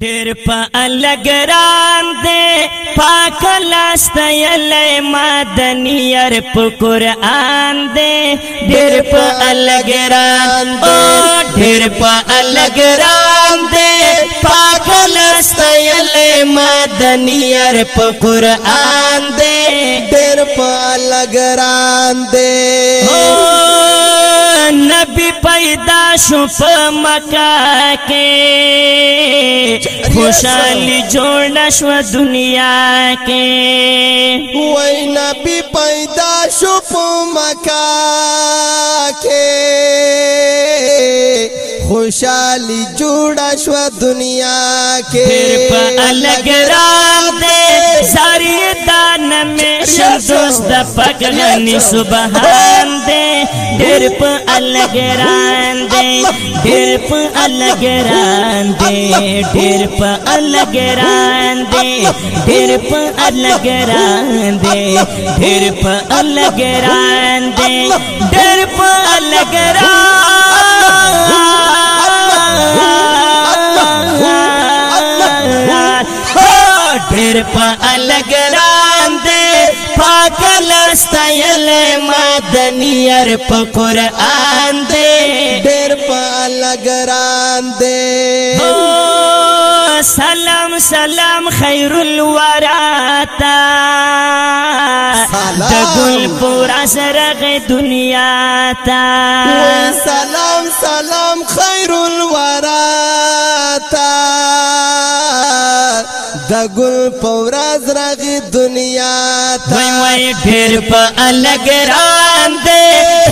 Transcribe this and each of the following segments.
ډېر په الګران دې پاک لاستایل مدني ير په قران دې ډېر په الګران او ډېر په الګران دې پاک لاستایل مدني ير په قران دې ډېر په الګران دې او نبی پیدا شو په مکا کې خوشالي جوړ شو دنیا کې وای نبی پیدا شو په مکا کې خوشالي جوړ شو دنیا کې پر په را دے ساری دان میں دوست دا پگلنی سبحان دے دیر پا الگ ران دے دیر پا الگ ران دے دیر پا الگ ران دے دیر پا الگ ران دے دیر پا الگ ران دے دیر پا الگ ران دے پیر پا الگران دے پاک لستایل مدنی ار پا قرآن دے دیر پا الگران دے سلام سلام خیر الوراتا د ګل پورا سرغ دنیا تا سلام سلام خیر الوراتا د فوراز پوراز راغی دنیا ته وای وای ډیر په الګ راند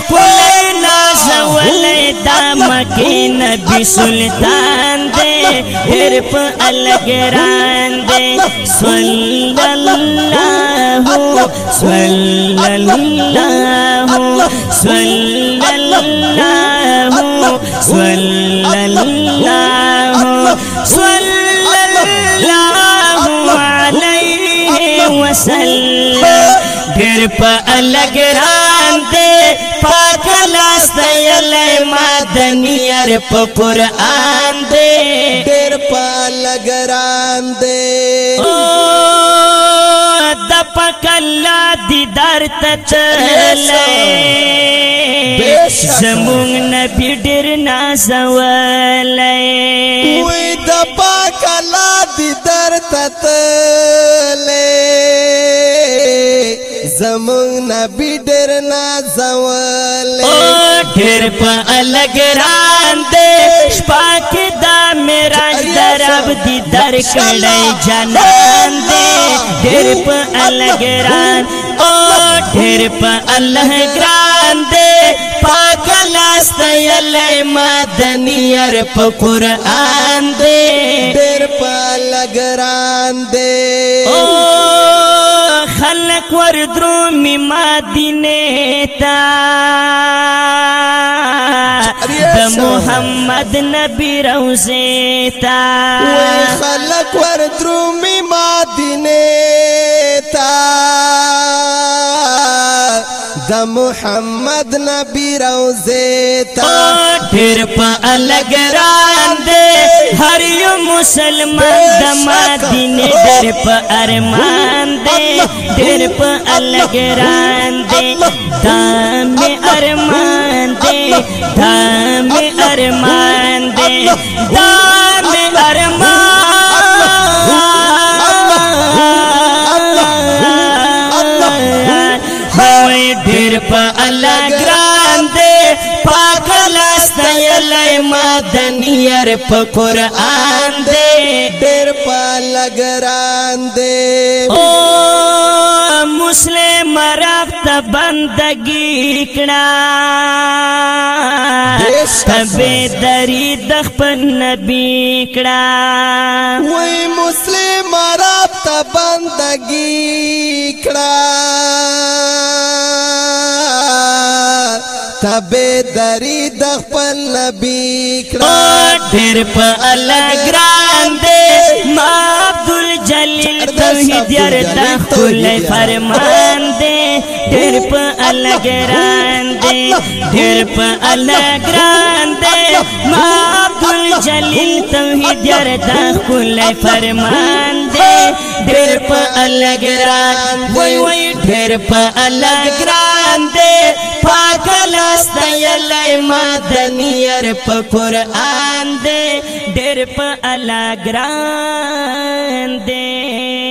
کولې ناز ولې د مکه نبی سلطان دې ډېر په الګ راند صلی الله صلی الله صلی الله صلی الله صلی وصل ډېر په الګران دې پاک لاس دې مدني ار په قران دې ډېر په الګران دې د پکلا دیدار ته چلې زمون نبی ډیر نازولې وې د پاک الله دي درته تلې زمون نبی ډېر نازول ډېر په الګران دې شپه کې دا میراج درب دي در کړي جنان دې ډېر په الګران او ډېر په الله ګران دې پاک لاس دې مدني ار په قران دې ډېر په الګران دې اکبر درومی مدینه تا د محمد نبی روزه تا وی خلق ور درومی مدینه محمد نبی روزه آه، تا ډیر په الګ मुसलमान दमा दिन डर अरमान दे डर अलग रान दे दाम अरमान दे दाम अरमान दे दाम अरमान हमें डर अलग रान दे पागल मदनियर पुर आ ګران دی ډېر پالګ ګران دی او مسلم رافت بندگی کړه به دری د خپل نبی کړه وای مسلم رافت بندگی کړه بیداری د خپل نبی کړه ډېر په الله ګران دې ما عبد الجلیل توحید یار د خپل فرمان دې ډېر په الله ګران دې ډېر په الله ګران دې ما عبد الجلیل توحید یار د خپل فرمان دې ډېر په الله ګران وای وای ډېر په الله ګران دې پاکل است یلای ما د نیر په قران دې ډېر په الاګران دې